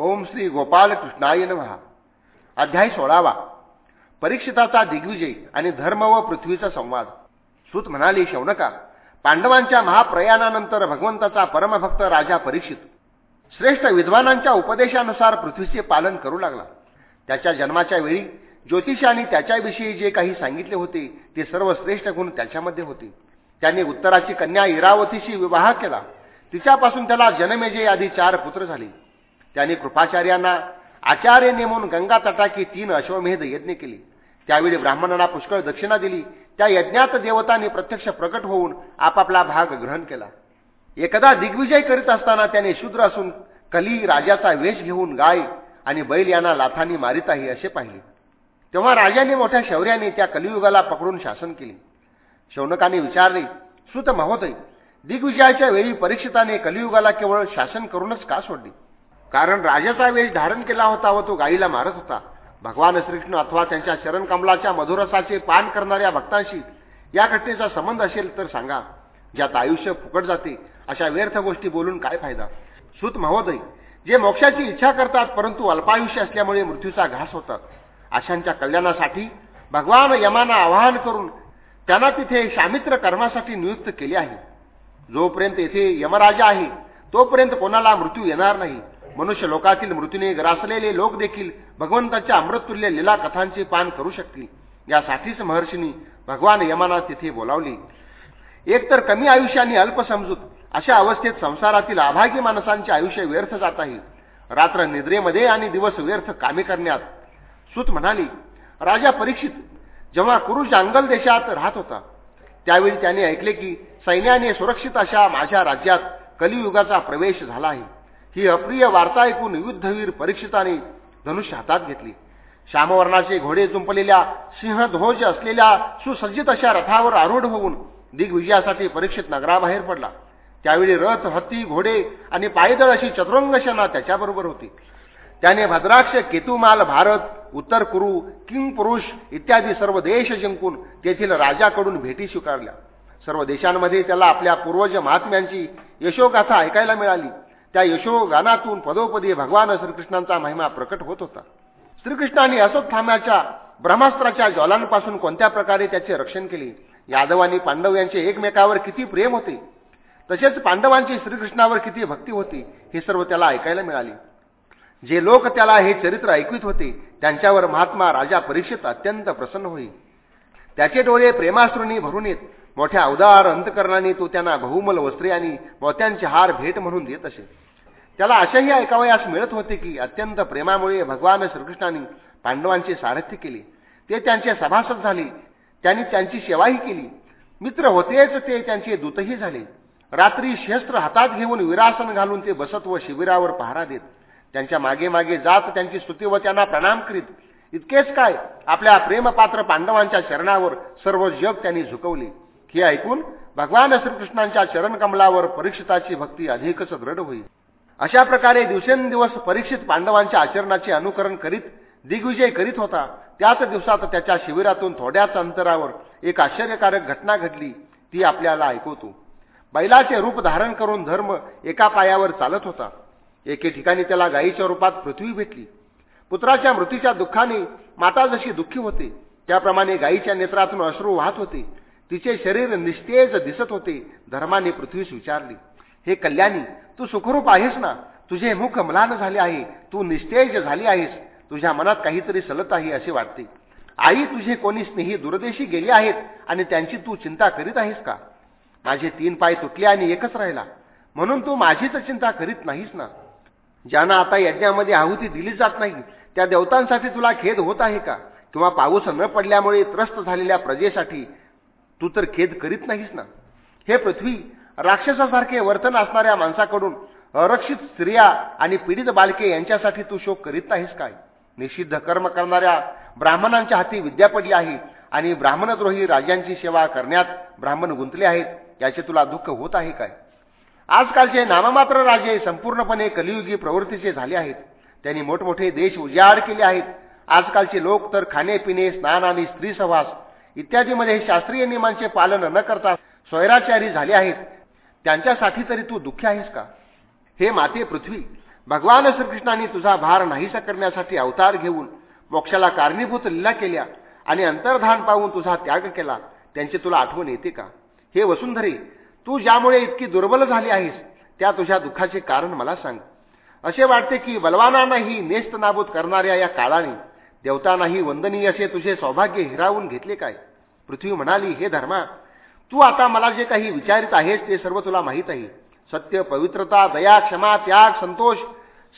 ओम श्री गोपाल कृष्णाय नमहा अध्याय सोळावा. परीक्षिताचा दिग्विजय आणि धर्म व पृथ्वीचा संवाद. सूत म्हणाले शौनका पांडवांच्या महाप्रयाणानंतर भगवंताचा परमभक्त राजा परीक्षित. श्रेष्ठ विद्वानांच्या उपदेशानुसार पृथ्वीचे पालन करू लागला. त्याच्या जन्माच्या वेळी ज्योतिषाने त्याच्याविषयी जे काही सांगितले होते ते सर्व श्रेष्ठ गुण त्याच्यामध्ये होते. त्याने उत्तराची कन्या इरावतीशी विवाह केला. तिच्यापासून त्याला जनमेजे आधी चार पुत्र झाले. त्यांनी कृपाचार्यांना आचार्य नेमून गंगा तटाकी तीन अश्वमेध यज्ञ केली. त्यावेळी ब्राह्मणांना पुष्कळ दक्षिणा दिली. त्या यज्ञात देवतांनी प्रत्यक्ष प्रकट होऊन आपापला भाग ग्रहण केला. एकदा दिग्विजय करीत असताना त्याने शूद्र असून कली राजाचा वेश घेऊन गाय आणि बैल यांना लाथांनी मारित आहे असे पाहिले. तेव्हा राजाने मोठ्या शौर्याने त्या कलियुगाला पकडून शासन केले. शौनकाने विचारले सुत महोदय दिग्विजयाच्या वेळी परीक्षिताने कलियुगाला केवळ शासन करूनच का सोडले? कारण राजाचा वेश धारण केला होता व तो गायीला मारत होता. भगवान श्रीकृष्ण अथवा त्यांच्या शरणकमलाच्या मधुरसाचे पान करणाऱ्या भक्तांशी या घटनेचा संबंध असेल तर सांगा. ज्यात आयुष्य फुकट जाते अशा व्यर्थ गोष्टी बोलून काय फायदा? सुत महोदय जे मोक्षाची इच्छा करतात परंतु अल्पायुष्य असल्यामुळे मृत्यूचा घास होतात. अशांच्या कल्याणासाठी भगवान यमाना आवाहन करून त्यांना तिथे शामित्र कर्मासाठी नियुक्त केले आहे. जोपर्यंत येथे यमराजा आहे तोपर्यंत कोणाला मृत्यू येणार नाही. मनुष्य लोकातील मृत्यूने ग्रासलेले लोक देखील भगवंताच्या अमृततुल्य लीला कथांचे पान करू शकतील. यासाठीच महर्षींनी भगवान यमाना तिथे बोलावले. एकतर कमी आयुष्याने अल्प समजूत अशा अवस्थेत संसारातील अभागी माणसांचे आयुष्य व्यर्थ जात आहे. रात्र निद्रेमध्ये आणि दिवस व्यर्थ कामे करण्यात. सुत म्हणाली राजा परीक्षित जेव्हा कुरुष जांगल देशात राहत होता त्यावेळी त्याने ऐकले की सैन्याने सुरक्षित अशा माझ्या राज्यात कलियुगाचा प्रवेश झाला आहे. ही अप्रिय वार्ता ऐकून युद्धवीर परीक्षिताने धनुष्य हातात घेतली. श्यामवर्णाचे घोडे जुंपलेल्या सिंहध्वज असलेल्या सुसज्जित अशा रथावर आरूढ होऊन दिग्विजयासाठी परीक्षित नगराबाहेर पडला. त्यावेळी रथ हत्ती घोडे आणि पायदळ अशी चतुरंग सेना त्याच्याबरोबर होती. त्याने भद्राक्ष केतुमाल भारत उत्तर कुरु किंग पुरुष इत्यादी सर्व देश जिंकून तेथील राजाकडून भेटी स्वीकारल्या. सर्व देशांमध्ये त्याला आपल्या पूर्वज महात्म्यांची यशोगाथा ऐकायला मिळाली. त्या यशोगानातून पदोपदी भगवान श्रीकृष्णांचा महिमा प्रकट होत होता. श्रीकृष्णाने थांब्याच्या ब्रह्मास्त्राच्या ज्वालांपासून कोणत्या प्रकारे त्याचे रक्षण केले? यादव आणि पांडव यांचे एकमेकावर किती प्रेम होते? तसेच पांडवांची श्रीकृष्णावर किती भक्ती होती हे सर्व त्याला ऐकायला मिळाले. जे लोक त्याला हे चरित्र ऐकवित होते त्यांच्यावर महात्मा राजा परीक्षित अत्यंत प्रसन्न होई. त्याचे डोळे प्रेमाश्रूंनी भरून येत. मोठ्या अवदार अंतकरणाने तो त्यांना बहुमल वस्त्रे आणि मोत्यांचे हार भेट म्हणून देत असे. त्याला असेही ऐकावयास मिळत होते की अत्यंत प्रेमामुळे भगवान श्रीकृष्णाने पांडवांचे सारथ्य केले. ते त्यांचे सभासद झाले. त्यांनी त्यांची सेवाही केली. मित्र होतेच ते त्यांचे दूतही झाले. रात्री शस्त्र हातात घेऊन विरासन घालून ते बसत व शिबिरावर पहारा देत. त्यांच्या मागे मागे जात त्यांची स्तुती व त्यांना प्रणाम करीत. इतकेच काय आपल्या प्रेमपात्र पांडवांच्या शरणावर सर्व जग त्यांनी झुकवले. हे ऐकून भगवान श्रीकृष्णांच्या चरणकमलावर परीक्षिताची भक्ती अधिकच दृढ होईल. अशा प्रकारे दिवसेंदिवस परीक्षित पांडवांच्या आचरणाचे अनुकरण करीत दिग्विजय करीत होता. त्याच दिवसात त्याच्या शिबिरातून थोड्याच अंतरावर एक आश्चर्यकारक घटना घडली ती आपल्याला ऐकवतो. बैलाचे रूप धारण करून धर्म एका पायावर चालत होता. एके ठिकाणी त्याला गायीच्या रूपात पृथ्वी भेटली. पुत्राच्या मृत्यूच्या दुःखाने माता जशी दुःखी होते त्याप्रमाणे गायीच्या नेत्रातून अश्रू वाहत होते. तिचे शरीर निस्तेज दिसत होते. धर्माने पृथ्वीस विचारली हे कल्याणी तू सुखरूप आहेस ना? तुझे मुख मलान झाले आहे. तू निस्तेज झाली आहेस. तुझ्या मनात काहीतरी सलत आहे असे वाटते. आई तुझे कोणी स्नेही दुर्देशी गेले आहेत आणि त्यांची तू चिंता करीत आहेस का? माझे तीन पाय तुटले आणि एकच राहिला. म्हणून तू माझीच चिंता करीत नाहीस ना? ज्यांना आता यज्ञामध्ये आहुती दिली जात नाही त्या देवतांसाठी तुला खेद होत आहे का? किंवा पाऊस न पडल्यामुळे त्रस्त झालेल्या प्रजेसाठी तू तर खेद करीत नाहीस ना? हे पृथ्वी राक्षसासारखे वर्तन असणाऱ्या माणसाकडून अरक्षित स्त्रिया आणि पीडित बालके यांच्यासाठी तू शोक करीत नाहीस काय? निषिद्ध कर्म करणाऱ्या ब्राह्मणांच्या हाती विद्या पडली आहे आणि ब्राह्मणद्रोही राजांची सेवा करण्यात ब्राह्मण गुंतले आहेत याचे तुला दुःख होत आहे काय? आजकालचे नाममात्र राजे संपूर्णपणे कलियुगी प्रवृत्तीचे झाले आहेत. त्यांनी मोठमोठे देश उजाड केले आहेत. आजकालचे लोक तर खाणेपिणे स्नान आणि स्त्री सहवास इत्यादीमध्ये शास्त्रीय नियमांचे पालन न करता स्वैराचारी झाले आहेत. त्यांच्यासाठी तरी तू दुःखी आहेस का? हे माते पृथ्वी भगवान श्रीकृष्णाने तुझा भार नाहीसा करण्यासाठी अवतार घेऊन मोक्षाला कारणीभूत लिला केल्या आणि अंतर्धान पाहून तुझा त्याग केला. त्यांची तुला आठवण येते का? हे वसुंधरी तू ज्यामुळे इतकी दुर्बल झाली आहेस त्या तुझ्या दुःखाचे कारण मला सांग. असे वाटते की बलवानांनाही नेस्त नाबूत करणाऱ्या या काळाने देवतांनाही वंदनीय असे तुझे सौभाग्य हिरावून घेतले काय? पृथ्वी म्हणाली हे धर्मा तू आता मला जे काही विचारित आहेस ते सर्व तुला माहीत आहे. सत्य पवित्रता दया क्षमा त्याग संतोष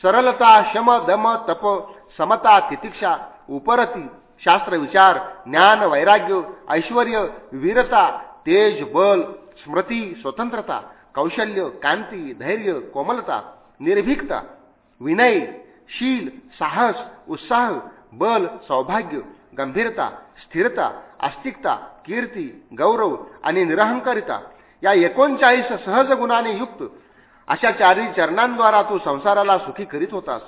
सरलता शम दम तप समता तितिक्षा उपरती शास्त्र विचार ज्ञान वैराग्य ऐश्वर वीरता तेज बल स्मृती स्वतंत्रता कौशल्य कांती धैर्य कोमलता निर्भीकता विनय शील साहस उत्साह बल सौभाग्य गंभीरता स्थिरता आस्तिकता कीर्ती गौरव आणि निरहंकारिता या एकोणचाळीस सहज गुणाने युक्त अशा चारी चरणांद्वारा तू संसाराला सुखी करीत होतास.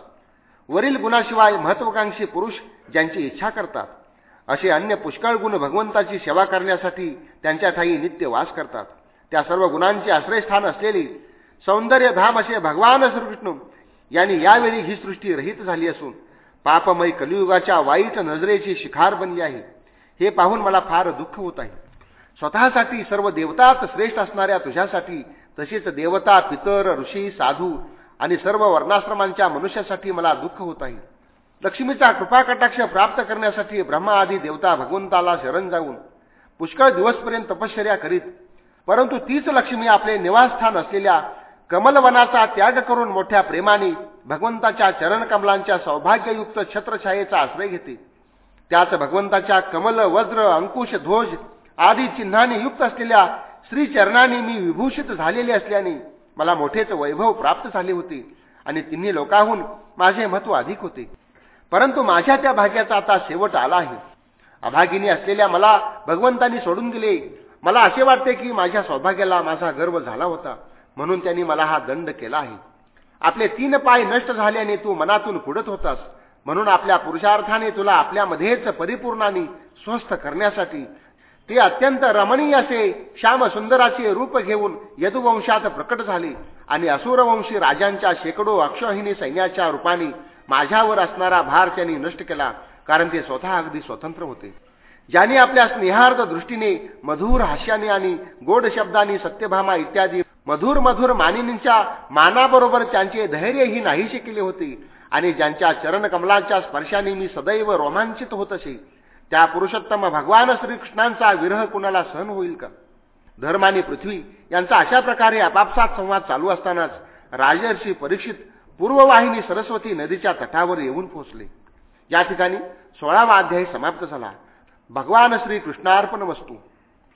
वरील गुणाशिवाय महत्वाकांक्षी पुरुष ज्यांची इच्छा करतात असे अन्य पुष्कळ गुण भगवंताची सेवा करण्यासाठी त्यांच्या ठाई नित्य वास करतात. त्या सर्व गुणांचे आश्रयस्थान असलेली सौंदर्य धाम असे भगवान श्रीकृष्ण यांनी यावेळी ही सृष्टी रहित झाली असून पापमय कलियुगाच्या वाईट नजरेची शिखार बनली आहे. हे पाहून मला फार दुःख होत आहे. स्वतःसाठी सर्व देवताच श्रेष्ठ असणाऱ्या तुझ्यासाठी तसेच देवता पितर ऋषी साधू आणि सर्व वर्णाश्रमांच्या मनुष्यासाठी मला दुःख होत आहे. लक्ष्मीचा कृपा कटाक्ष प्राप्त करण्यासाठी ब्रह्मा आदी देवता भगवंताला शरण जाऊन पुष्कळ दिवसपर्यंत तपश्चर्या करीत परंतु तीच लक्ष्मी आपले निवासस्थान असलेल्या कमलवनाचा त्याग करून मोठ्या प्रेमाने भगवंताच्या चरणकमलांच्या सौभाग्ययुक्त छत्रछायेचा आश्रय घेते त्याच भगवंताच्या कमल वज्र अंकुश ध्वज आदी चिन्हाने युक्त असलेल्या श्रीचरणाने मी विभूषित झालेले असल्याने मला मोठेच वैभव प्राप्त झाले होते आणि तिन्ही लोकांहून माझे महत्त्व अधिक होते. परंतु माझ्या त्या भाग्याचा आता शेवट आला आहे. अभागिनी असलेल्या मला भगवंतांनी सोडून दिले. मला असे वाटते की माझ्या सौभाग्याला माझा गर्व झाला होता. म्हणून त्यांनी मला हा दंड केला आहे. आपले तीन पाय नष्ट झाल्याने तू मनातून कुडत होतास. म्हणून आपल्या पुरुषार्थाने तुला आपल्यामध्येच परिपूर्णाने स्वस्थ करण्यासाठी ते अत्यंत रमणीय असे श्यामसुंदराचे रूप घेऊन यदुवंशात प्रकट झाले आणि असुरवंशी राजांच्या शेकडो अक्षहिनी सैन्याच्या रूपाने माझ्यावर असणारा भार त्यांनी नष्ट केला कारण ते स्वतः अगदी स्वतंत्र होते. ज्यांनी आपल्या स्नेहार्थ दृष्टीने मधुर हास्याने आणि गोड शब्दांनी सत्यभामा इत्यादी मधुर मधुर मानिनींच्या मानाबरोबर त्यांचे धैर्यही नाहीसे केले होते. आणि ज्यांच्या चरणकमलाच्या स्पर्शाने मी सदैव रोमांचित होत असे त्या पुरुषोत्तम भगवान श्रीकृष्णांचा विरह कुणाला सहन होईल का? धर्म आणि पृथ्वी यांचा अशा प्रकारे आपापसात संवाद चालू असतानाच राजर्षी परीक्षित पूर्ववाहिनी सरस्वती नदीच्या तटावर येऊन पोहोचले. या ठिकाणी सोळावा अध्याय समाप्त झाला. भगवान श्री कृष्णार्पण वस्तू.